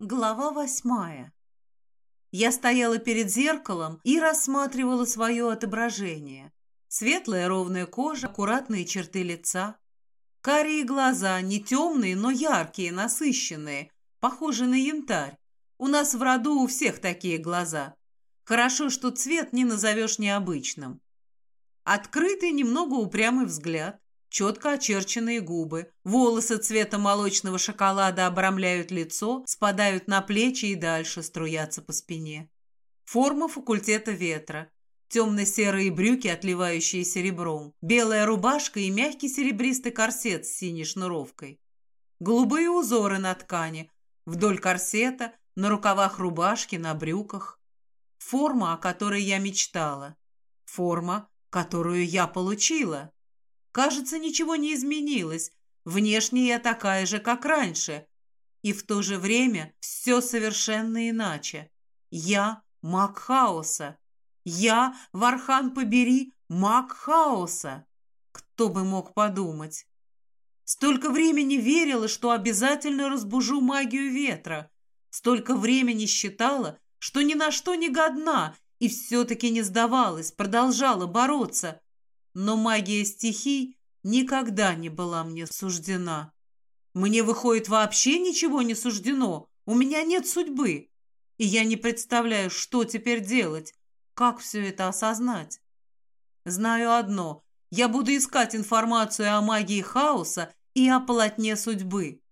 Глава восьмая. Я стояла перед зеркалом и рассматривала свое отображение. Светлая ровная кожа, аккуратные черты лица. Карие глаза, не темные, но яркие, насыщенные, похожие на янтарь. У нас в роду у всех такие глаза. Хорошо, что цвет не назовешь необычным. Открытый, немного упрямый взгляд четко очерченные губы, волосы цвета молочного шоколада обрамляют лицо, спадают на плечи и дальше струятся по спине. Форма факультета ветра. Темно-серые брюки, отливающие серебром, белая рубашка и мягкий серебристый корсет с синей шнуровкой. Голубые узоры на ткани, вдоль корсета, на рукавах рубашки, на брюках. Форма, о которой я мечтала. Форма, которую я получила. Кажется, ничего не изменилось. Внешне я такая же, как раньше. И в то же время все совершенно иначе. Я маг хаоса. Я, Вархан побери, маг хаоса. Кто бы мог подумать? Столько времени верила, что обязательно разбужу магию ветра. Столько времени считала, что ни на что не годна, и все-таки не сдавалась, продолжала бороться но магия стихий никогда не была мне суждена. Мне, выходит, вообще ничего не суждено, у меня нет судьбы, и я не представляю, что теперь делать, как все это осознать. Знаю одно, я буду искать информацию о магии хаоса и о полотне судьбы.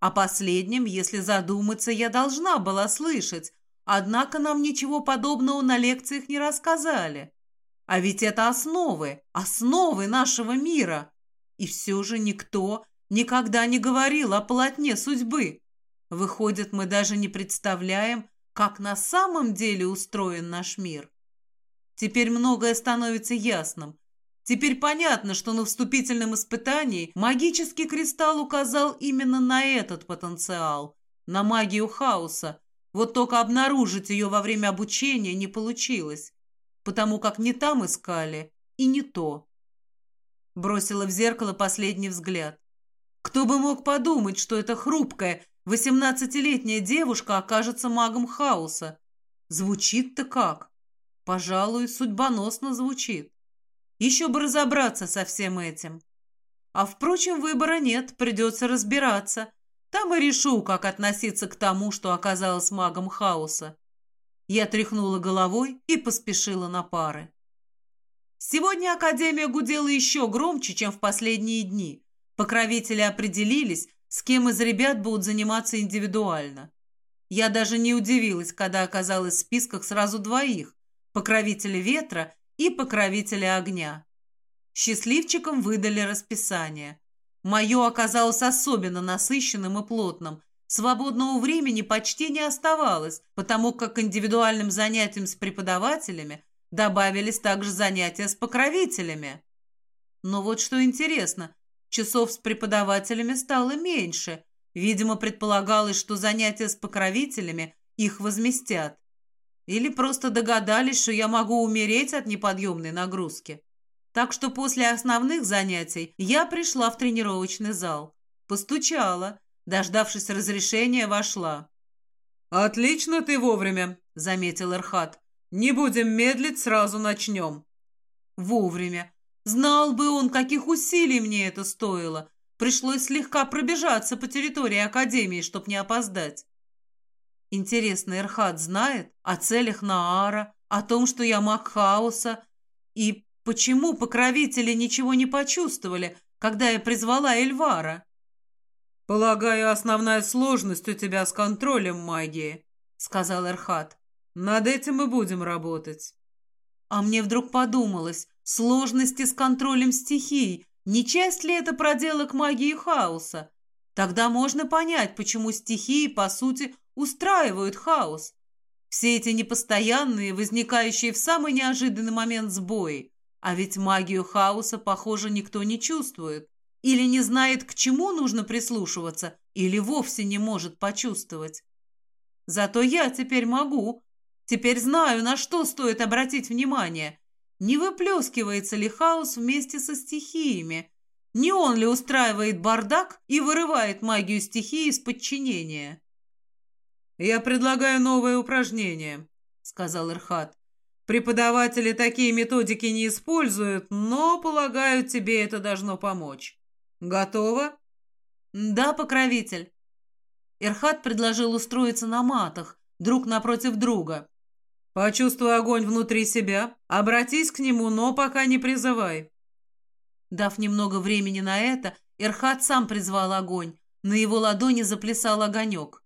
О последнем, если задуматься, я должна была слышать, однако нам ничего подобного на лекциях не рассказали. А ведь это основы, основы нашего мира. И все же никто никогда не говорил о полотне судьбы. Выходит, мы даже не представляем, как на самом деле устроен наш мир. Теперь многое становится ясным. Теперь понятно, что на вступительном испытании магический кристалл указал именно на этот потенциал, на магию хаоса. Вот только обнаружить ее во время обучения не получилось потому как не там искали и не то. Бросила в зеркало последний взгляд. Кто бы мог подумать, что эта хрупкая, восемнадцатилетняя девушка окажется магом хаоса? Звучит-то как? Пожалуй, судьбоносно звучит. Еще бы разобраться со всем этим. А, впрочем, выбора нет, придется разбираться. Там и решу, как относиться к тому, что оказалась магом хаоса. Я тряхнула головой и поспешила на пары. Сегодня Академия гудела еще громче, чем в последние дни. Покровители определились, с кем из ребят будут заниматься индивидуально. Я даже не удивилась, когда оказалась в списках сразу двоих – покровителя ветра и покровителя огня. Счастливчикам выдали расписание. Мое оказалось особенно насыщенным и плотным, Свободного времени почти не оставалось, потому как к индивидуальным занятиям с преподавателями добавились также занятия с покровителями. Но вот что интересно, часов с преподавателями стало меньше. Видимо, предполагалось, что занятия с покровителями их возместят. Или просто догадались, что я могу умереть от неподъемной нагрузки. Так что после основных занятий я пришла в тренировочный зал. Постучала, Дождавшись разрешения, вошла. «Отлично ты вовремя», — заметил Эрхат. «Не будем медлить, сразу начнем». «Вовремя. Знал бы он, каких усилий мне это стоило. Пришлось слегка пробежаться по территории Академии, чтоб не опоздать». Интересно, Эрхат знает о целях Наара, о том, что я маг хаоса, и почему покровители ничего не почувствовали, когда я призвала Эльвара? «Полагаю, основная сложность у тебя с контролем магии», — сказал Эрхат. «Над этим мы будем работать». А мне вдруг подумалось, сложности с контролем стихий, не часть ли это проделок магии хаоса? Тогда можно понять, почему стихии, по сути, устраивают хаос. Все эти непостоянные, возникающие в самый неожиданный момент сбои. А ведь магию хаоса, похоже, никто не чувствует. Или не знает, к чему нужно прислушиваться, или вовсе не может почувствовать. Зато я теперь могу. Теперь знаю, на что стоит обратить внимание. Не выплескивается ли хаос вместе со стихиями? Не он ли устраивает бардак и вырывает магию стихии из подчинения? «Я предлагаю новое упражнение», — сказал Ирхат. «Преподаватели такие методики не используют, но, полагаю, тебе это должно помочь. Готово?» «Да, покровитель». Ирхат предложил устроиться на матах, друг напротив друга. «Почувствуй огонь внутри себя, обратись к нему, но пока не призывай». Дав немного времени на это, Ирхат сам призвал огонь. На его ладони заплясал огонек.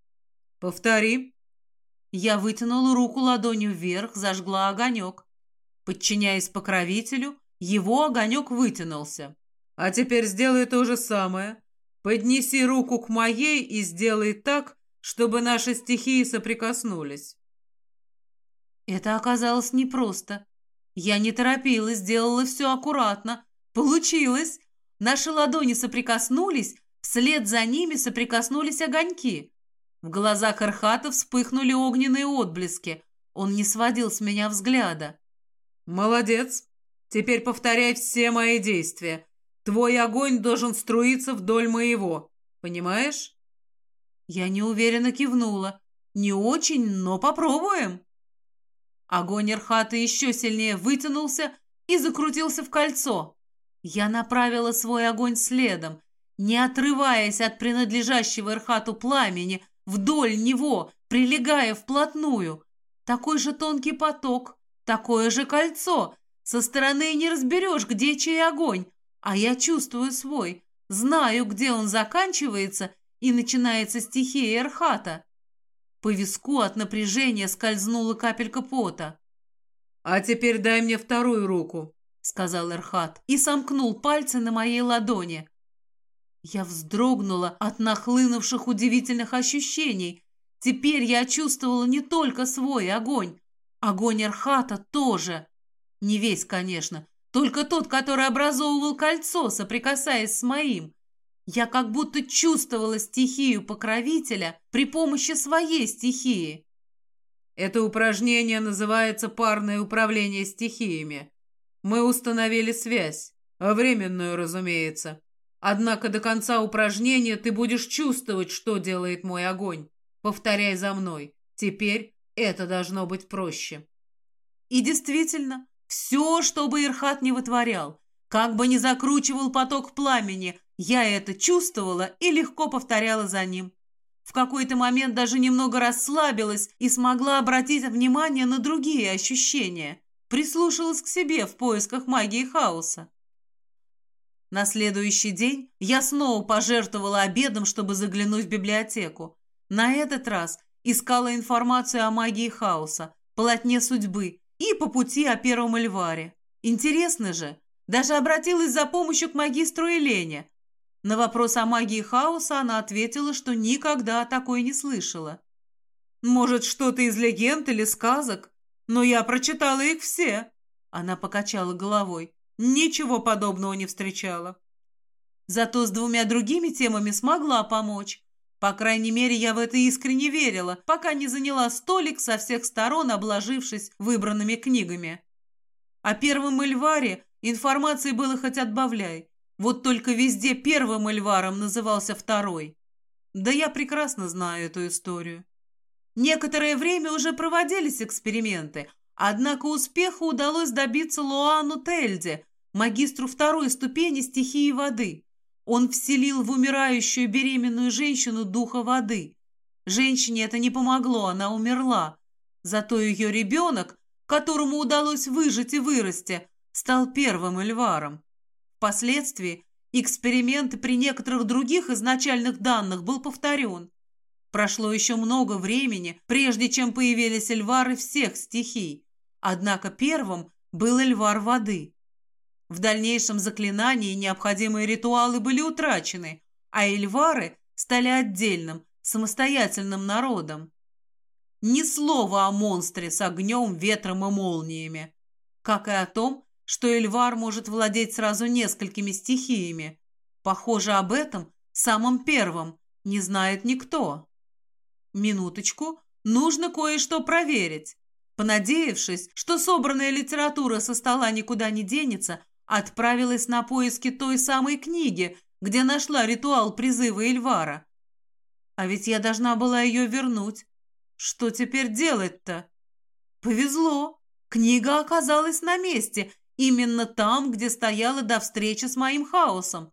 «Повтори». Я вытянула руку ладонью вверх, зажгла огонек. Подчиняясь покровителю, его огонек вытянулся. «А теперь сделай то же самое. Поднеси руку к моей и сделай так, чтобы наши стихии соприкоснулись». Это оказалось непросто. Я не торопилась, сделала все аккуратно. Получилось. Наши ладони соприкоснулись, вслед за ними соприкоснулись огоньки. В глазах Архата вспыхнули огненные отблески. Он не сводил с меня взгляда. «Молодец. Теперь повторяй все мои действия. Твой огонь должен струиться вдоль моего. Понимаешь?» Я неуверенно кивнула. «Не очень, но попробуем». Огонь Архата еще сильнее вытянулся и закрутился в кольцо. Я направила свой огонь следом, не отрываясь от принадлежащего Архату пламени, вдоль него, прилегая вплотную. Такой же тонкий поток, такое же кольцо. Со стороны не разберешь, где чей огонь, а я чувствую свой, знаю, где он заканчивается и начинается стихия Эрхата. По виску от напряжения скользнула капелька пота. «А теперь дай мне вторую руку», — сказал Эрхат и сомкнул пальцы на моей ладони. Я вздрогнула от нахлынувших удивительных ощущений. Теперь я чувствовала не только свой огонь, огонь Эрхата тоже. Не весь, конечно, только тот, который образовывал кольцо, соприкасаясь с моим. Я как будто чувствовала стихию покровителя при помощи своей стихии. Это упражнение называется парное управление стихиями. Мы установили связь, временную, разумеется. Однако до конца упражнения ты будешь чувствовать, что делает мой огонь. Повторяй за мной. Теперь это должно быть проще. И действительно, все, что бы Ирхат не вытворял, как бы ни закручивал поток пламени, я это чувствовала и легко повторяла за ним. В какой-то момент даже немного расслабилась и смогла обратить внимание на другие ощущения. Прислушалась к себе в поисках магии хаоса. На следующий день я снова пожертвовала обедом, чтобы заглянуть в библиотеку. На этот раз искала информацию о магии хаоса, полотне судьбы и по пути о первом Эльваре. Интересно же, даже обратилась за помощью к магистру Елене, на вопрос о магии хаоса она ответила, что никогда такой не слышала. «Может, что-то из легенд или сказок? Но я прочитала их все». Она покачала головой. Ничего подобного не встречала. Зато с двумя другими темами смогла помочь. По крайней мере, я в это искренне верила, пока не заняла столик со всех сторон, обложившись выбранными книгами. О первом Эльваре информации было хоть отбавляй. Вот только везде первым Эльваром назывался второй. Да я прекрасно знаю эту историю. Некоторое время уже проводились эксперименты, однако успеха удалось добиться Луану Тельде, магистру второй ступени стихии воды. Он вселил в умирающую беременную женщину духа воды. Женщине это не помогло, она умерла. Зато ее ребенок, которому удалось выжить и вырасти, стал первым Эльваром. Впоследствии эксперимент при некоторых других изначальных данных был повторен. Прошло еще много времени, прежде чем появились эльвары всех стихий. Однако первым был эльвар воды. В дальнейшем заклинании необходимые ритуалы были утрачены, а эльвары стали отдельным, самостоятельным народом. Ни слова о монстре с огнем, ветром и молниями, как и о том, что Эльвар может владеть сразу несколькими стихиями. Похоже, об этом, самым первым, не знает никто. Минуточку, нужно кое-что проверить. Понадеявшись, что собранная литература со стола никуда не денется, отправилась на поиски той самой книги, где нашла ритуал призыва Эльвара. А ведь я должна была ее вернуть. Что теперь делать-то? Повезло. Книга оказалась на месте, именно там, где стояла до встречи с моим хаосом.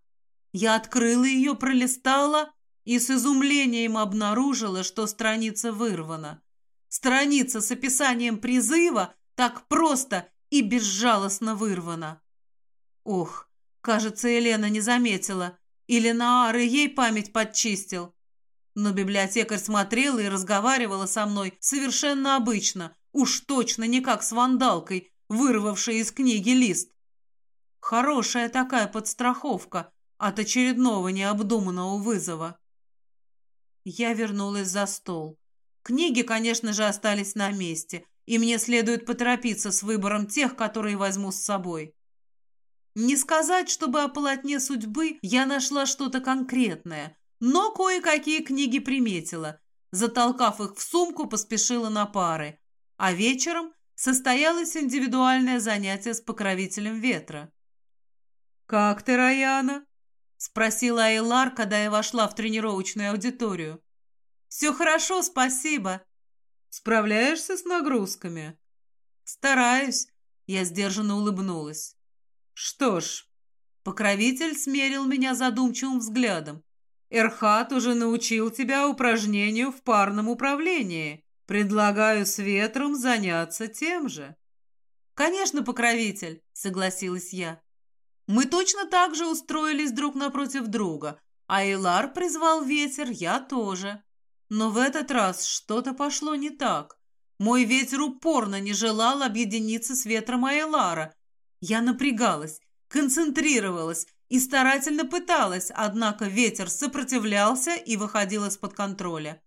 Я открыла ее, пролистала и с изумлением обнаружила, что страница вырвана. Страница с описанием призыва так просто и безжалостно вырвана. Ох, кажется, Елена не заметила. Или Наар и ей память подчистил. Но библиотекарь смотрела и разговаривала со мной совершенно обычно, уж точно не как с вандалкой, вырвавшей из книги лист. Хорошая такая подстраховка от очередного необдуманного вызова. Я вернулась за стол. Книги, конечно же, остались на месте, и мне следует поторопиться с выбором тех, которые возьму с собой. Не сказать, чтобы о полотне судьбы я нашла что-то конкретное, но кое-какие книги приметила. Затолкав их в сумку, поспешила на пары. А вечером состоялось индивидуальное занятие с покровителем ветра. «Как ты, Раяна?» — спросила Айлар, когда я вошла в тренировочную аудиторию. «Все хорошо, спасибо». «Справляешься с нагрузками?» «Стараюсь», — я сдержанно улыбнулась. «Что ж...» Покровитель смерил меня задумчивым взглядом. Эрхат уже научил тебя упражнению в парном управлении. Предлагаю с ветром заняться тем же». «Конечно, покровитель», — согласилась я. Мы точно так же устроились друг напротив друга, а Илар призвал ветер, я тоже. Но в этот раз что-то пошло не так. Мой ветер упорно не желал объединиться с ветром Айлара. Я напрягалась, концентрировалась, и старательно пыталась, однако ветер сопротивлялся и выходил из-под контроля.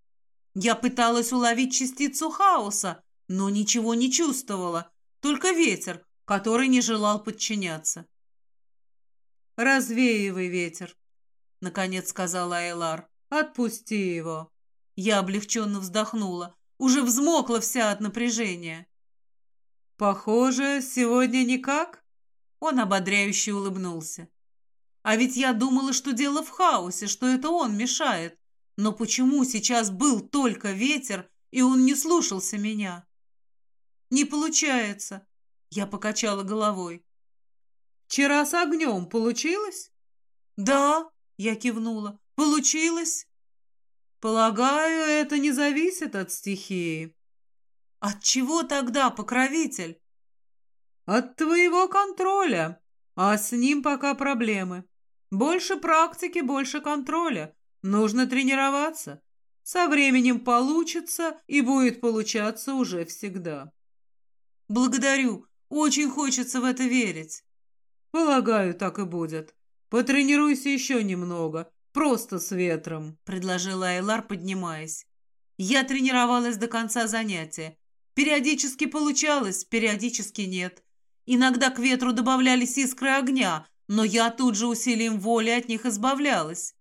Я пыталась уловить частицу хаоса, но ничего не чувствовала, только ветер, который не желал подчиняться. «Развеивай ветер», — наконец сказала Айлар. «Отпусти его». Я облегченно вздохнула, уже взмокла вся от напряжения. «Похоже, сегодня никак?» Он ободряюще улыбнулся. А ведь я думала, что дело в хаосе, что это он мешает. Но почему сейчас был только ветер, и он не слушался меня? Не получается. Я покачала головой. Вчера с огнем получилось? Да, я кивнула. Получилось. Полагаю, это не зависит от стихии. От чего тогда, покровитель? От твоего контроля, а с ним пока проблемы. Больше практики, больше контроля. Нужно тренироваться. Со временем получится и будет получаться уже всегда. Благодарю. Очень хочется в это верить. Полагаю, так и будет. Потренируйся еще немного. Просто с ветром, предложила Айлар, поднимаясь. Я тренировалась до конца занятия. Периодически получалось, периодически нет. Иногда к ветру добавлялись искры огня, но я тут же усилием воли от них избавлялась.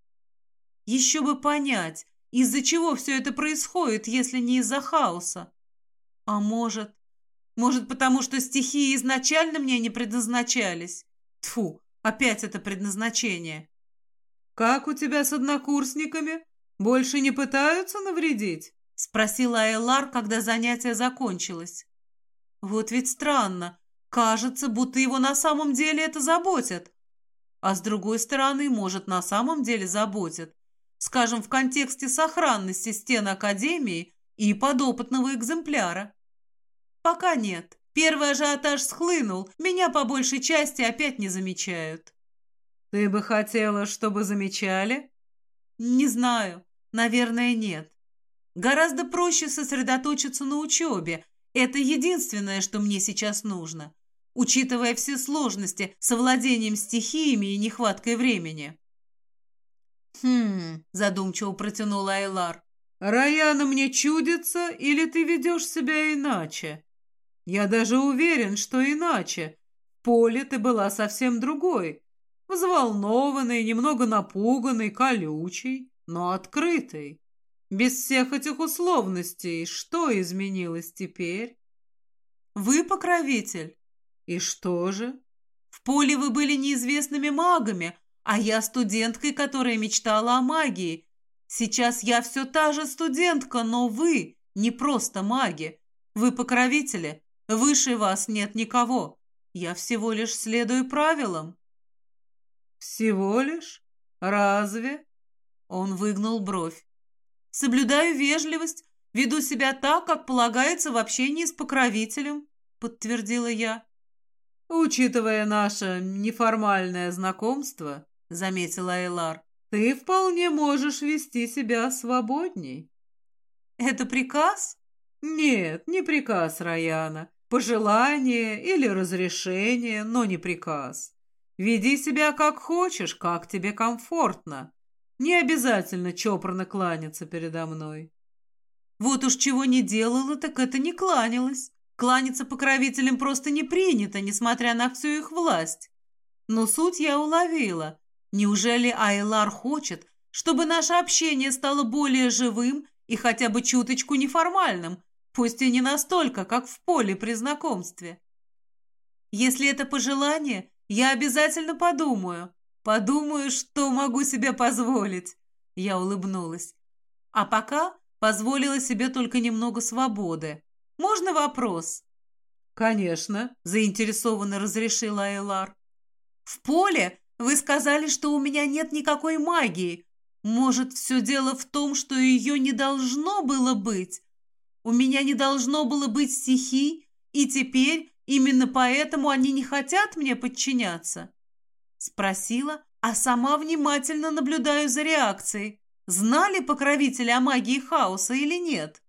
Еще бы понять, из-за чего все это происходит, если не из-за хаоса. А может, может, потому что стихии изначально мне не предназначались? Тфу, опять это предназначение. «Как у тебя с однокурсниками? Больше не пытаются навредить?» — спросила Элар, когда занятие закончилось. «Вот ведь странно. Кажется, будто его на самом деле это заботит а с другой стороны, может, на самом деле заботит. Скажем, в контексте сохранности стен Академии и подопытного экземпляра. Пока нет. Первый ажиотаж схлынул, меня по большей части опять не замечают. Ты бы хотела, чтобы замечали? Не знаю. Наверное, нет. Гораздо проще сосредоточиться на учебе. Это единственное, что мне сейчас нужно учитывая все сложности с овладением стихиями и нехваткой времени. «Хм...» – задумчиво протянула Айлар. «Раяна мне чудится, или ты ведешь себя иначе? Я даже уверен, что иначе. В поле ты была совсем другой, взволнованный, немного напуганный, колючий, но открытый. Без всех этих условностей что изменилось теперь?» «Вы покровитель?» «И что же?» «В поле вы были неизвестными магами, а я студенткой, которая мечтала о магии. Сейчас я все та же студентка, но вы не просто маги. Вы покровители, выше вас нет никого. Я всего лишь следую правилам». «Всего лишь? Разве?» Он выгнул бровь. «Соблюдаю вежливость, веду себя так, как полагается в общении с покровителем», подтвердила я. «Учитывая наше неформальное знакомство», — заметила Эйлар, «ты вполне можешь вести себя свободней». «Это приказ?» «Нет, не приказ Раяна. Пожелание или разрешение, но не приказ. Веди себя как хочешь, как тебе комфортно. Не обязательно чопорно кланяться передо мной». «Вот уж чего не делала, так это не кланялась. Кланяться покровителям просто не принято, несмотря на всю их власть. Но суть я уловила. Неужели Айлар хочет, чтобы наше общение стало более живым и хотя бы чуточку неформальным, пусть и не настолько, как в поле при знакомстве? Если это пожелание, я обязательно подумаю. Подумаю, что могу себе позволить. Я улыбнулась. А пока позволила себе только немного свободы. Можно вопрос?» «Конечно», — заинтересованно разрешила Айлар. «В поле вы сказали, что у меня нет никакой магии. Может, все дело в том, что ее не должно было быть? У меня не должно было быть стихий, и теперь именно поэтому они не хотят мне подчиняться?» Спросила, а сама внимательно наблюдаю за реакцией. Знали покровители о магии хаоса или нет?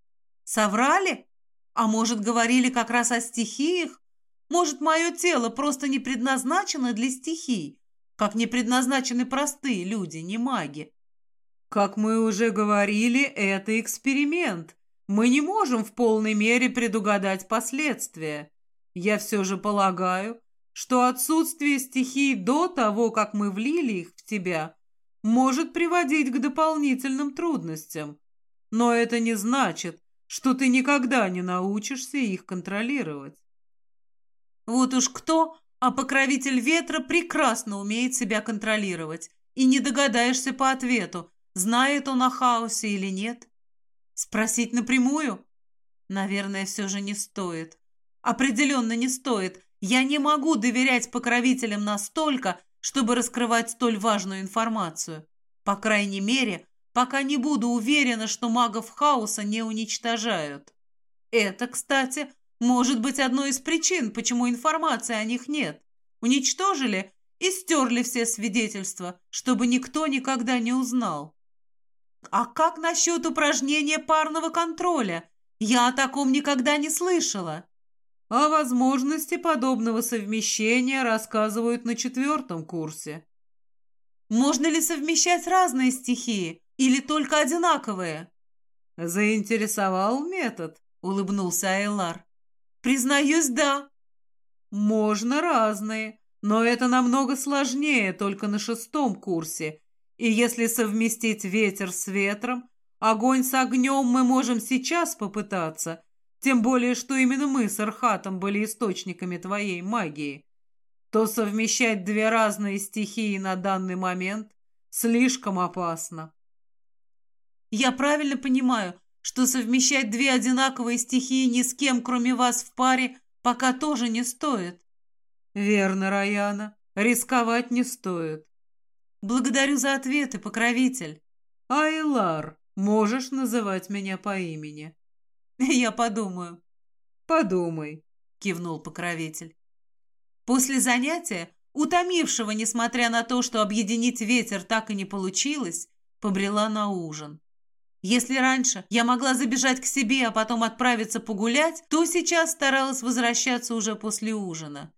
Соврали? А может, говорили как раз о стихиях? Может, мое тело просто не предназначено для стихий, как не предназначены простые люди, не маги? Как мы уже говорили, это эксперимент. Мы не можем в полной мере предугадать последствия. Я все же полагаю, что отсутствие стихий до того, как мы влили их в тебя, может приводить к дополнительным трудностям. Но это не значит, что ты никогда не научишься их контролировать. Вот уж кто, а покровитель ветра прекрасно умеет себя контролировать, и не догадаешься по ответу, знает он о хаосе или нет. Спросить напрямую? Наверное, все же не стоит. Определенно не стоит. Я не могу доверять покровителям настолько, чтобы раскрывать столь важную информацию. По крайней мере, пока не буду уверена, что магов хаоса не уничтожают. Это, кстати, может быть одной из причин, почему информации о них нет. Уничтожили и стерли все свидетельства, чтобы никто никогда не узнал. А как насчет упражнения парного контроля? Я о таком никогда не слышала. О возможности подобного совмещения рассказывают на четвертом курсе. Можно ли совмещать разные стихии? Или только одинаковые?» «Заинтересовал метод», — улыбнулся Айлар. «Признаюсь, да». «Можно разные, но это намного сложнее только на шестом курсе. И если совместить ветер с ветром, огонь с огнем мы можем сейчас попытаться, тем более, что именно мы с Архатом были источниками твоей магии, то совмещать две разные стихии на данный момент слишком опасно. Я правильно понимаю, что совмещать две одинаковые стихии ни с кем, кроме вас в паре, пока тоже не стоит? Верно, Раяна. Рисковать не стоит. Благодарю за ответы, покровитель. Айлар, можешь называть меня по имени. Я подумаю. Подумай, кивнул покровитель. После занятия, утомившего, несмотря на то, что объединить ветер так и не получилось, побрела на ужин. Если раньше я могла забежать к себе, а потом отправиться погулять, то сейчас старалась возвращаться уже после ужина.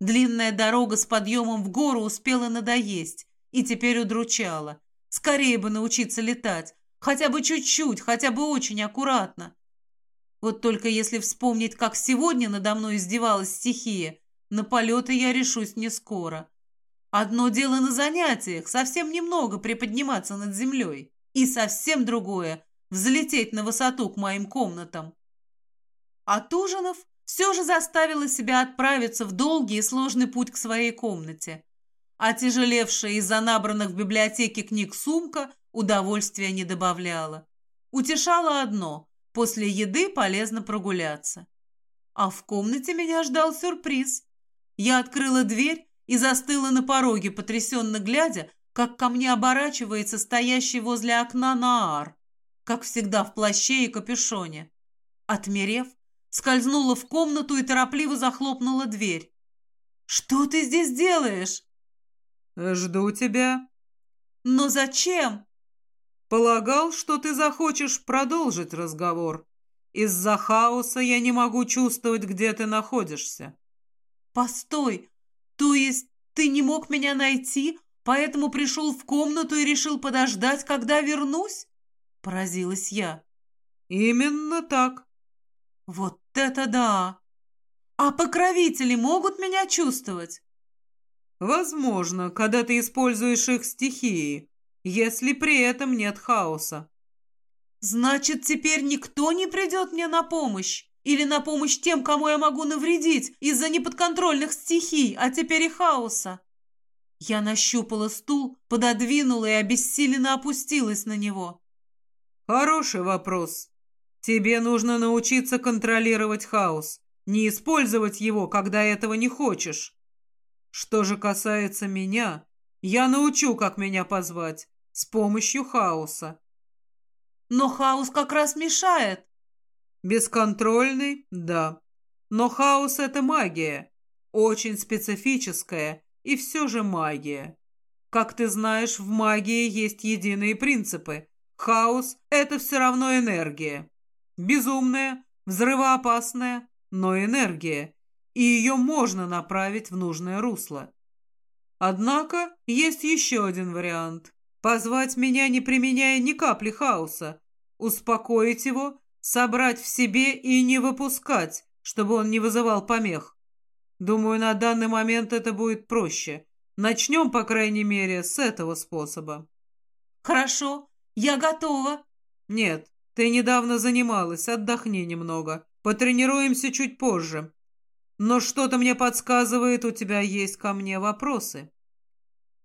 Длинная дорога с подъемом в гору успела надоесть и теперь удручала. Скорее бы научиться летать, хотя бы чуть-чуть, хотя бы очень аккуратно. Вот только если вспомнить, как сегодня надо мной издевалась стихия, на полеты я решусь не скоро. Одно дело на занятиях, совсем немного приподниматься над землей. И совсем другое – взлететь на высоту к моим комнатам. От ужинов все же заставила себя отправиться в долгий и сложный путь к своей комнате. А тяжелевшая из-за набранных в библиотеке книг сумка удовольствия не добавляла. Утешало одно После еды полезно прогуляться. А в комнате меня ждал сюрприз. Я открыла дверь и застыла на пороге, потрясенно глядя, как ко мне оборачивается стоящий возле окна Наар, как всегда в плаще и капюшоне. Отмерев, скользнула в комнату и торопливо захлопнула дверь. «Что ты здесь делаешь?» «Жду тебя». «Но зачем?» «Полагал, что ты захочешь продолжить разговор. Из-за хаоса я не могу чувствовать, где ты находишься». «Постой! То есть ты не мог меня найти, поэтому пришел в комнату и решил подождать, когда вернусь?» Поразилась я. «Именно так». «Вот это да! А покровители могут меня чувствовать?» «Возможно, когда ты используешь их стихии, если при этом нет хаоса». «Значит, теперь никто не придет мне на помощь?» Или на помощь тем, кому я могу навредить из-за неподконтрольных стихий, а теперь и хаоса. Я нащупала стул, пододвинула и обессиленно опустилась на него. Хороший вопрос. Тебе нужно научиться контролировать хаос, не использовать его, когда этого не хочешь. Что же касается меня, я научу, как меня позвать, с помощью хаоса. Но хаос как раз мешает. Бесконтрольный – да. Но хаос – это магия. Очень специфическая и все же магия. Как ты знаешь, в магии есть единые принципы. Хаос – это все равно энергия. Безумная, взрывоопасная, но энергия. И ее можно направить в нужное русло. Однако есть еще один вариант. Позвать меня, не применяя ни капли хаоса. Успокоить его собрать в себе и не выпускать, чтобы он не вызывал помех. Думаю, на данный момент это будет проще. Начнем, по крайней мере, с этого способа. Хорошо, я готова. Нет, ты недавно занималась, отдохни немного. Потренируемся чуть позже. Но что-то мне подсказывает, у тебя есть ко мне вопросы.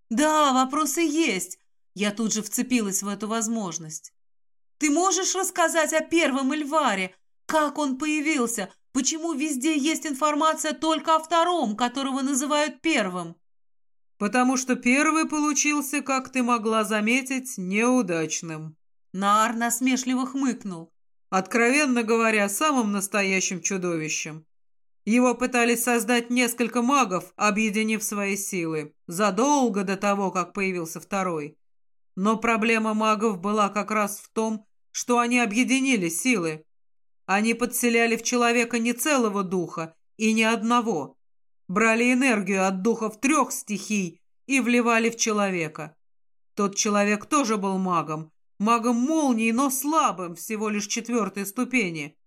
Да, вопросы есть. Я тут же вцепилась в эту возможность. Ты можешь рассказать о первом Эльваре? Как он появился? Почему везде есть информация только о втором, которого называют первым? Потому что первый получился, как ты могла заметить, неудачным. Нар насмешливо хмыкнул. Откровенно говоря, самым настоящим чудовищем. Его пытались создать несколько магов, объединив свои силы, задолго до того, как появился второй. Но проблема магов была как раз в том, что они объединили силы. Они подселяли в человека не целого духа и не одного. Брали энергию от духов трех стихий и вливали в человека. Тот человек тоже был магом, магом молнии, но слабым, всего лишь четвертой ступени.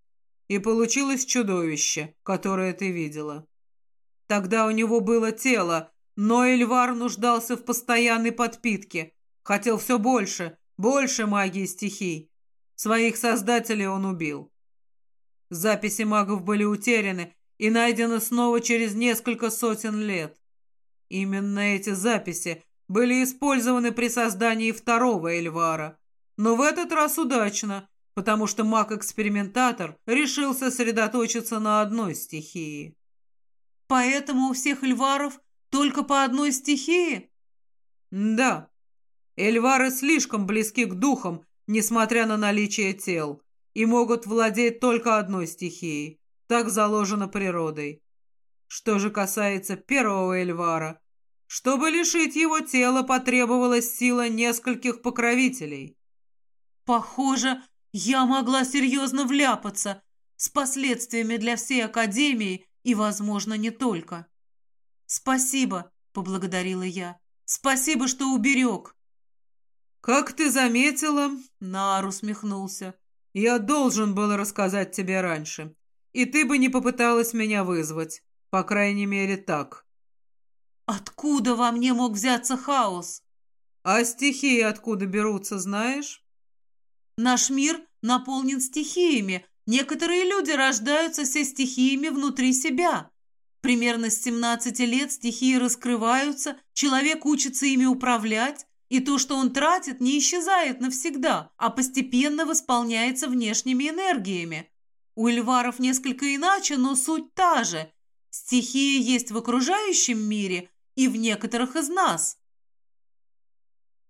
И получилось чудовище, которое ты видела. Тогда у него было тело, но Эльвар нуждался в постоянной подпитке, хотел все больше, больше магии стихий. Своих создателей он убил. Записи магов были утеряны и найдены снова через несколько сотен лет. Именно эти записи были использованы при создании второго Эльвара. Но в этот раз удачно, потому что маг-экспериментатор решил сосредоточиться на одной стихии. Поэтому у всех Эльваров только по одной стихии? Да. Эльвары слишком близки к духам, несмотря на наличие тел, и могут владеть только одной стихией. Так заложено природой. Что же касается первого Эльвара, чтобы лишить его тела, потребовалась сила нескольких покровителей. Похоже, я могла серьезно вляпаться с последствиями для всей Академии и, возможно, не только. «Спасибо», — поблагодарила я. «Спасибо, что уберег». «Как ты заметила...» — Нар усмехнулся. «Я должен был рассказать тебе раньше, и ты бы не попыталась меня вызвать. По крайней мере, так». «Откуда во мне мог взяться хаос?» «А стихии откуда берутся, знаешь?» «Наш мир наполнен стихиями. Некоторые люди рождаются со стихиями внутри себя. Примерно с 17 лет стихии раскрываются, человек учится ими управлять, И то, что он тратит, не исчезает навсегда, а постепенно восполняется внешними энергиями. У Эльваров несколько иначе, но суть та же. Стихия есть в окружающем мире и в некоторых из нас.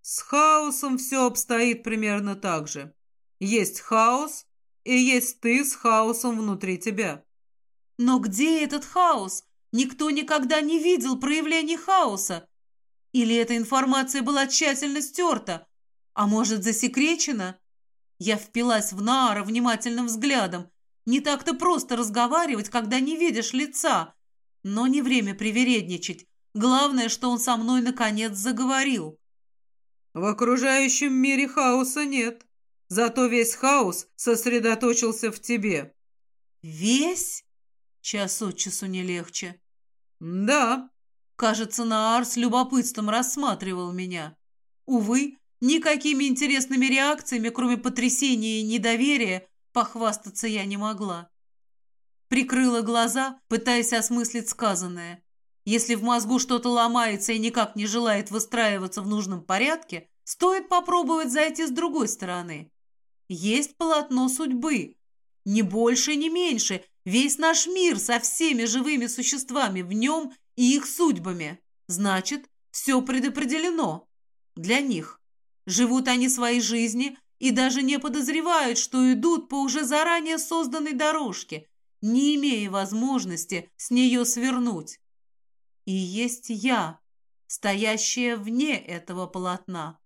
С хаосом все обстоит примерно так же. Есть хаос, и есть ты с хаосом внутри тебя. Но где этот хаос? Никто никогда не видел проявлений хаоса. Или эта информация была тщательно стерта? А может, засекречена? Я впилась в Наара внимательным взглядом. Не так-то просто разговаривать, когда не видишь лица. Но не время привередничать. Главное, что он со мной наконец заговорил. В окружающем мире хаоса нет. Зато весь хаос сосредоточился в тебе. Весь? Час от часу не легче. Да. Кажется, Наар с любопытством рассматривал меня. Увы, никакими интересными реакциями, кроме потрясения и недоверия, похвастаться я не могла. Прикрыла глаза, пытаясь осмыслить сказанное. Если в мозгу что-то ломается и никак не желает выстраиваться в нужном порядке, стоит попробовать зайти с другой стороны. Есть полотно судьбы. Ни больше, ни меньше. Весь наш мир со всеми живыми существами в нем и их судьбами. Значит, все предопределено. Для них. Живут они своей жизни и даже не подозревают, что идут по уже заранее созданной дорожке, не имея возможности с нее свернуть. И есть я, стоящая вне этого полотна.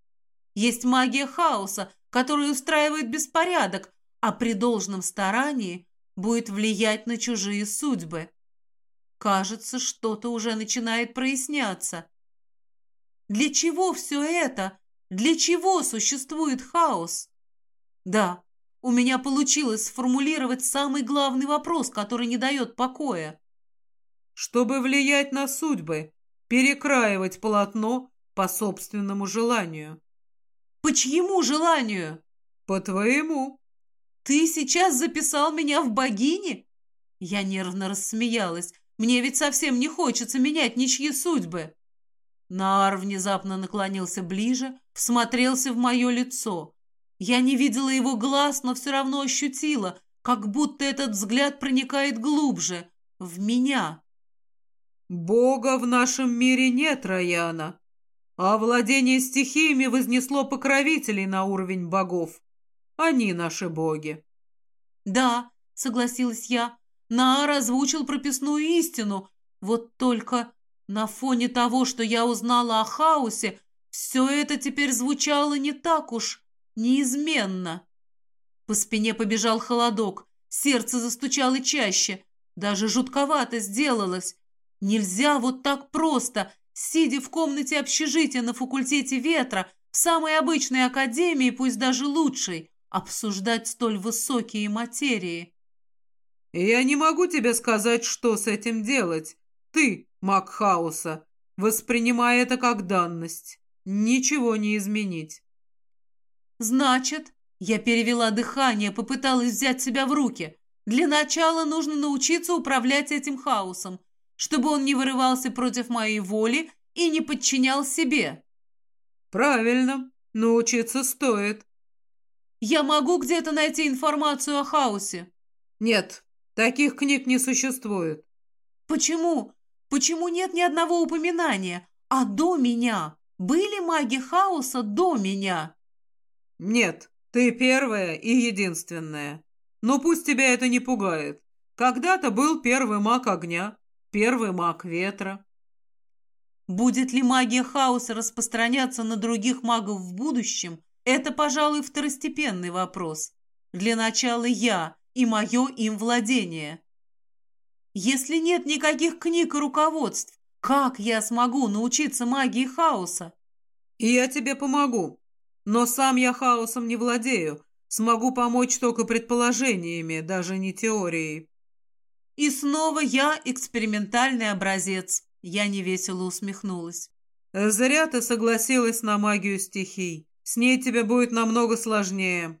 Есть магия хаоса, которая устраивает беспорядок, а при должном старании будет влиять на чужие судьбы. Кажется, что-то уже начинает проясняться. Для чего все это? Для чего существует хаос? Да, у меня получилось сформулировать самый главный вопрос, который не дает покоя чтобы влиять на судьбы, перекраивать полотно по собственному желанию. По чьему желанию? По твоему. Ты сейчас записал меня в богини? Я нервно рассмеялась. Мне ведь совсем не хочется менять ничьи судьбы. Нар внезапно наклонился ближе, всмотрелся в мое лицо. Я не видела его глаз, но все равно ощутила, как будто этот взгляд проникает глубже, в меня. Бога в нашем мире нет, Раяна, а владение стихиями вознесло покровителей на уровень богов. Они наши боги. Да, согласилась я, Наар озвучил прописную истину, вот только на фоне того, что я узнала о хаосе, все это теперь звучало не так уж неизменно. По спине побежал холодок, сердце застучало чаще, даже жутковато сделалось. Нельзя вот так просто, сидя в комнате общежития на факультете ветра, в самой обычной академии, пусть даже лучшей, обсуждать столь высокие материи. «Я не могу тебе сказать, что с этим делать. Ты, маг хаоса, воспринимай это как данность. Ничего не изменить». «Значит...» Я перевела дыхание, попыталась взять себя в руки. Для начала нужно научиться управлять этим хаосом, чтобы он не вырывался против моей воли и не подчинял себе. Правильно, научиться стоит. Я могу где-то найти информацию о хаосе? Нет, таких книг не существует. Почему? Почему нет ни одного упоминания? А до меня? Были маги хаоса до меня? Нет, ты первая и единственная. Но пусть тебя это не пугает. Когда-то был первый маг огня, первый маг ветра. Будет ли магия хаоса распространяться на других магов в будущем, это, пожалуй, второстепенный вопрос. Для начала я и мое им владение. Если нет никаких книг и руководств, как я смогу научиться магии хаоса? И я тебе помогу. Но сам я хаосом не владею. Смогу помочь только предположениями, даже не теорией. И снова я экспериментальный образец. Я невесело усмехнулась. Зря ты согласилась на магию стихий. С ней тебе будет намного сложнее.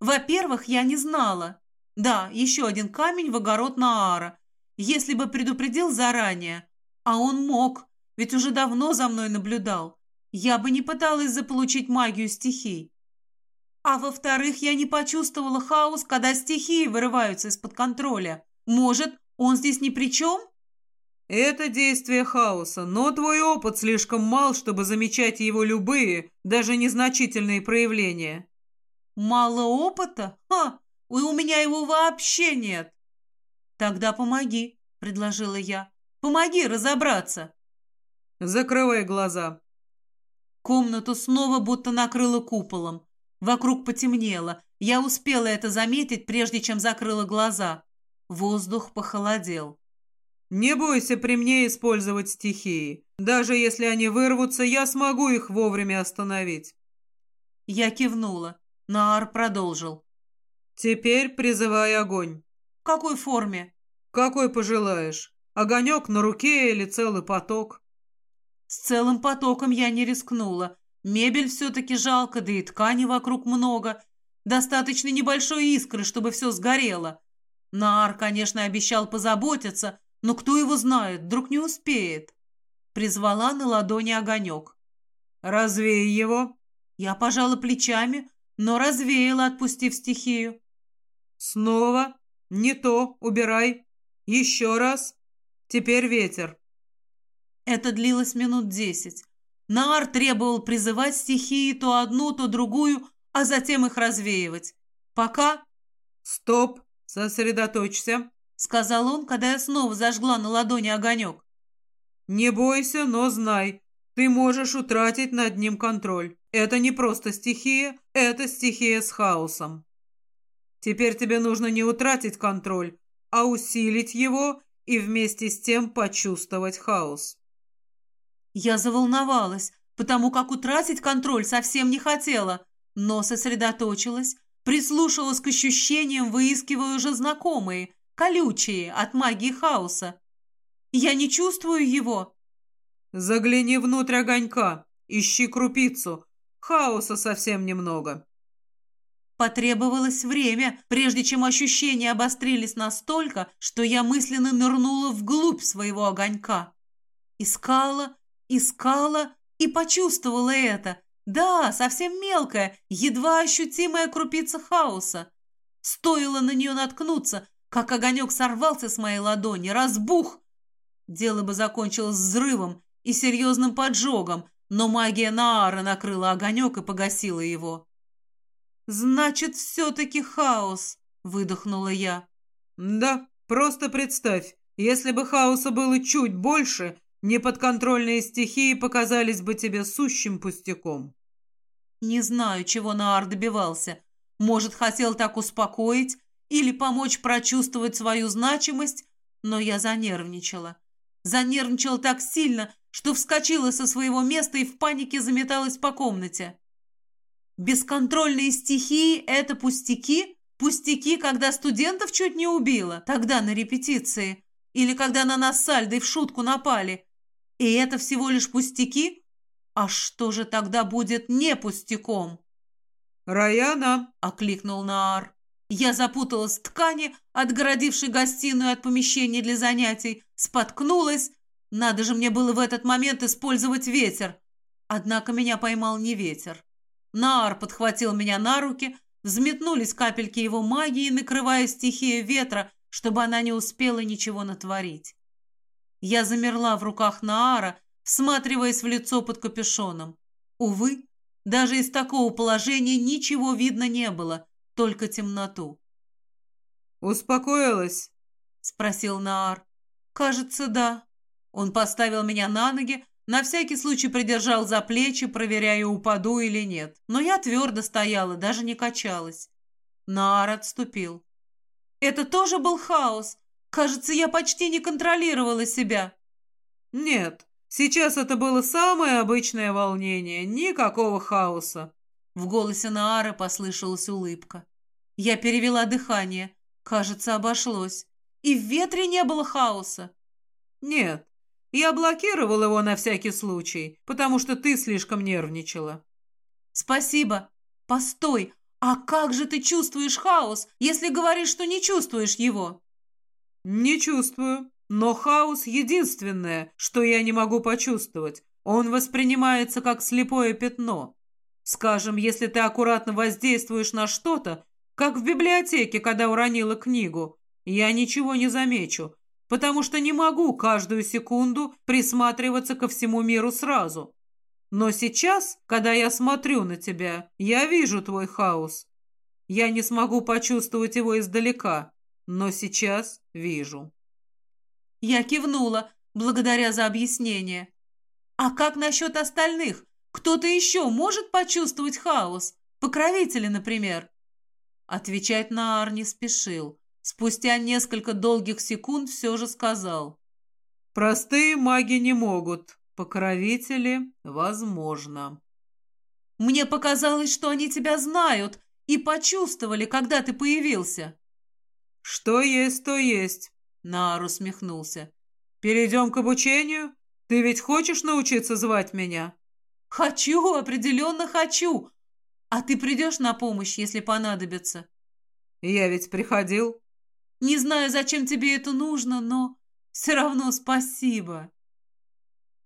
Во-первых, я не знала. Да, еще один камень в огород Наара. Если бы предупредил заранее. А он мог, ведь уже давно за мной наблюдал. я бы не пыталась заполучить магию стихий. А во-вторых, я не почувствовала хаос, когда стихии вырываются из-под контроля. Может, он здесь ни при чем? Это действие хаоса, но твой опыт слишком мал, чтобы замечать его любые, даже незначительные проявления. Мало опыта? Ха! У меня его вообще нет. Тогда помоги, предложила я. Помоги разобраться. Закрывай глаза. Комнату снова будто накрыло куполом. Вокруг потемнело. Я успела это заметить, прежде чем закрыла глаза. Воздух похолодел. «Не бойся при мне использовать стихии. Даже если они вырвутся, я смогу их вовремя остановить». Я кивнула. Наар продолжил. «Теперь призывай огонь». «В какой форме?» «Какой пожелаешь. Огонек на руке или целый поток?» С целым потоком я не рискнула. Мебель все-таки жалко, да и ткани вокруг много. Достаточно небольшой искры, чтобы все сгорело. Наар, конечно, обещал позаботиться, но кто его знает, вдруг не успеет. Призвала на ладони огонек. «Развей его!» Я пожала плечами, но развеяла, отпустив стихию. «Снова? Не то, убирай. Еще раз. Теперь ветер». Это длилось минут десять. Наар требовал призывать стихии то одну, то другую, а затем их развеивать. Пока... «Стоп! Сосредоточься!» — сказал он, когда я снова зажгла на ладони огонек. «Не бойся, но знай, ты можешь утратить над ним контроль. Это не просто стихия, это стихия с хаосом. Теперь тебе нужно не утратить контроль, а усилить его и вместе с тем почувствовать хаос. Я заволновалась, потому как утратить контроль совсем не хотела, но сосредоточилась, прислушалась к ощущениям, выискивая уже знакомые, колючие от магии хаоса. Я не чувствую его. Загляни внутрь огонька, ищи крупицу. Хаоса совсем немного. Потребовалось время, прежде чем ощущения обострились настолько, что я мысленно нырнула вглубь своего огонька. Искала, Искала и почувствовала это. Да, совсем мелкая, едва ощутимая крупица хаоса. Стоило на нее наткнуться, как огонек сорвался с моей ладони, разбух. Дело бы закончилось взрывом и серьезным поджогом, но магия Наара накрыла огонек и погасила его. «Значит, все-таки хаос», — выдохнула я. «Да, просто представь, если бы хаоса было чуть больше, Неподконтрольные стихии показались бы тебе сущим пустяком. Не знаю, чего Наар добивался. Может, хотел так успокоить или помочь прочувствовать свою значимость, но я занервничала. Занервничала так сильно, что вскочила со своего места и в панике заметалась по комнате. Бесконтрольные стихии — это пустяки? Пустяки, когда студентов чуть не убило, тогда на репетиции. Или когда на нас с Альдой в шутку напали. И это всего лишь пустяки? А что же тогда будет не пустяком? «Раяна!» — окликнул Наар. Я запуталась в ткани, отгородившей гостиную от помещения для занятий, споткнулась. Надо же мне было в этот момент использовать ветер. Однако меня поймал не ветер. Наар подхватил меня на руки, взметнулись капельки его магии, накрывая стихию ветра, чтобы она не успела ничего натворить. Я замерла в руках Наара, всматриваясь в лицо под капюшоном. Увы, даже из такого положения ничего видно не было, только темноту. «Успокоилась?» — спросил Наар. «Кажется, да». Он поставил меня на ноги, на всякий случай придержал за плечи, проверяя, упаду или нет. Но я твердо стояла, даже не качалась. Наар отступил. «Это тоже был хаос?» Кажется, я почти не контролировала себя. Нет, сейчас это было самое обычное волнение, никакого хаоса. В голосе Наары послышалась улыбка. Я перевела дыхание. Кажется, обошлось. И в ветре не было хаоса. Нет, я блокировал его на всякий случай, потому что ты слишком нервничала. Спасибо. Постой, а как же ты чувствуешь хаос, если говоришь, что не чувствуешь его? «Не чувствую. Но хаос — единственное, что я не могу почувствовать. Он воспринимается как слепое пятно. Скажем, если ты аккуратно воздействуешь на что-то, как в библиотеке, когда уронила книгу, я ничего не замечу, потому что не могу каждую секунду присматриваться ко всему миру сразу. Но сейчас, когда я смотрю на тебя, я вижу твой хаос. Я не смогу почувствовать его издалека, но сейчас вижу. Я кивнула, благодаря за объяснение. А как насчет остальных? Кто-то еще может почувствовать хаос? Покровители, например? Отвечать на Ар не спешил. Спустя несколько долгих секунд все же сказал. «Простые маги не могут. Покровители — возможно». «Мне показалось, что они тебя знают и почувствовали, когда ты появился». «Что есть, то есть», — Нар усмехнулся. «Перейдем к обучению? Ты ведь хочешь научиться звать меня?» «Хочу, определенно хочу. А ты придешь на помощь, если понадобится?» «Я ведь приходил». Не знаю, зачем тебе это нужно, но все равно спасибо.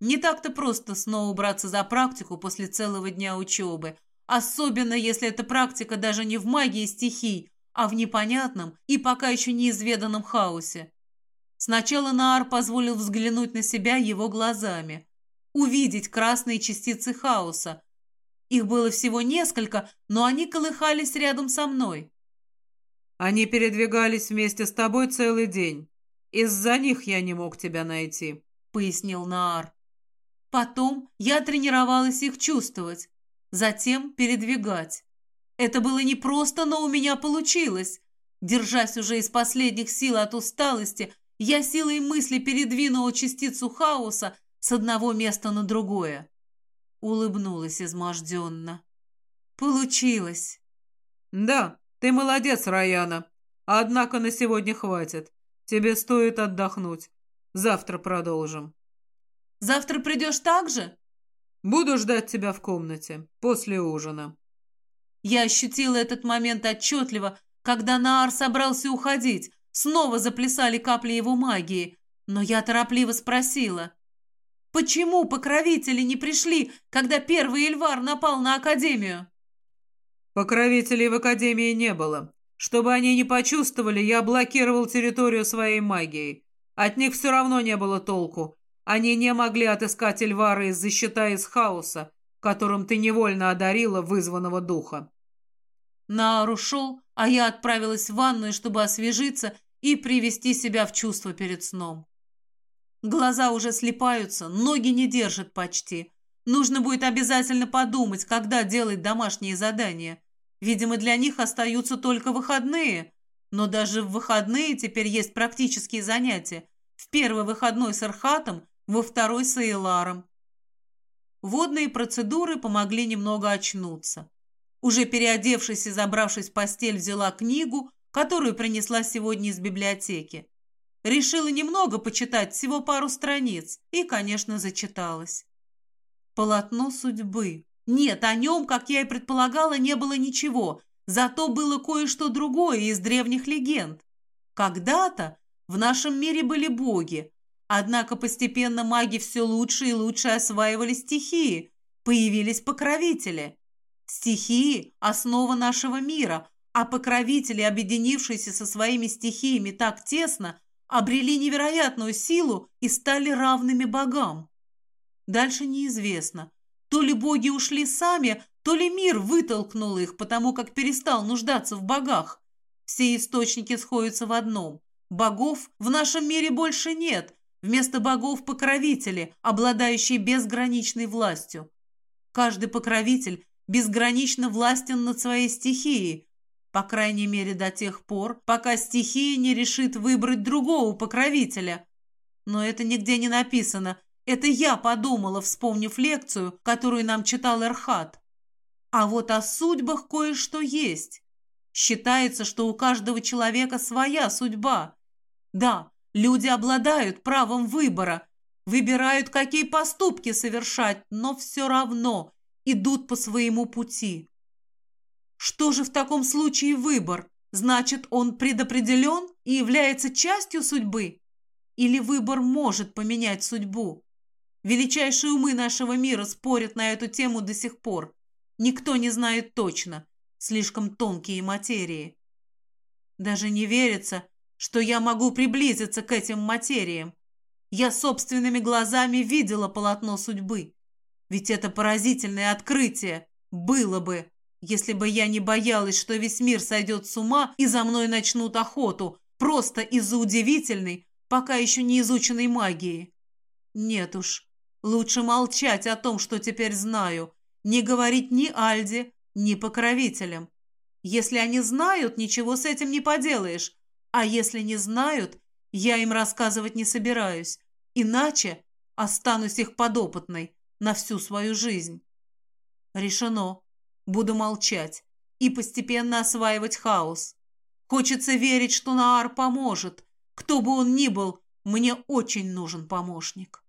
Не так-то просто снова браться за практику после целого дня учебы, особенно если эта практика даже не в магии стихий, а в непонятном и пока еще неизведанном хаосе. Сначала Наар позволил взглянуть на себя его глазами, увидеть красные частицы хаоса. Их было всего несколько, но они колыхались рядом со мной. Они передвигались вместе с тобой целый день. Из-за них я не мог тебя найти», — пояснил Наар. Потом я тренировалась их чувствовать, затем передвигать. Это было непросто, но у меня получилось. Держась уже из последних сил от усталости, я силой мысли передвинула частицу хаоса с одного места на другое. Улыбнулась изможденно. Получилось. «Да, «Ты молодец, Раяна. Однако на сегодня хватит. Тебе стоит отдохнуть. Завтра продолжим». «Завтра придешь так же?» «Буду ждать тебя в комнате. После ужина». Я ощутила этот момент отчетливо, когда Наар собрался уходить. Снова заплясали капли его магии. Но я торопливо спросила. «Почему покровители не пришли, когда первый Эльвар напал на Академию?» Покровителей в Академии не было. Чтобы они не почувствовали, я блокировал территорию своей магией. От них все равно не было толку. Они не могли отыскать Эльвара из-за щита из хаоса, которым ты невольно одарила вызванного духа. Наар ушел, а я отправилась в ванную, чтобы освежиться и привести себя в чувство перед сном. Глаза уже слепаются, ноги не держат почти. Нужно будет обязательно подумать, когда делать домашние задания. Видимо, для них остаются только выходные. Но даже в выходные теперь есть практические занятия. В первый выходной с Архатом, во второй с Эйларом. Водные процедуры помогли немного очнуться. Уже переодевшись и забравшись в постель, взяла книгу, которую принесла сегодня из библиотеки. Решила немного почитать, всего пару страниц, и, конечно, зачиталась. Полотно судьбы. Нет, о нем, как я и предполагала, не было ничего, зато было кое-что другое из древних легенд. Когда-то в нашем мире были боги, однако постепенно маги все лучше и лучше осваивали стихии, появились покровители. Стихии – основа нашего мира, а покровители, объединившиеся со своими стихиями так тесно, обрели невероятную силу и стали равными богам. Дальше неизвестно, то ли боги ушли сами, то ли мир вытолкнул их, потому как перестал нуждаться в богах. Все источники сходятся в одном. Богов в нашем мире больше нет. Вместо богов – покровители, обладающие безграничной властью. Каждый покровитель безгранично властен над своей стихией, по крайней мере до тех пор, пока стихия не решит выбрать другого покровителя. Но это нигде не написано, это я подумала, вспомнив лекцию, которую нам читал Эрхат. А вот о судьбах кое-что есть. Считается, что у каждого человека своя судьба. Да, люди обладают правом выбора, выбирают, какие поступки совершать, но все равно идут по своему пути. Что же в таком случае выбор? Значит, он предопределен и является частью судьбы? Или выбор может поменять судьбу? Величайшие умы нашего мира спорят на эту тему до сих пор. Никто не знает точно. Слишком тонкие материи. Даже не верится, что я могу приблизиться к этим материям. Я собственными глазами видела полотно судьбы. Ведь это поразительное открытие было бы, если бы я не боялась, что весь мир сойдет с ума и за мной начнут охоту, просто из-за удивительной, пока еще не изученной магии. Нет уж, лучше молчать о том, что теперь знаю, не говорить ни Альде, ни покровителям. Если они знают, ничего с этим не поделаешь, а если не знают, я им рассказывать не собираюсь, иначе останусь их подопытной на всю свою жизнь. Решено. Буду молчать и постепенно осваивать хаос. Хочется верить, что Наар поможет. Кто бы он ни был, мне очень нужен помощник.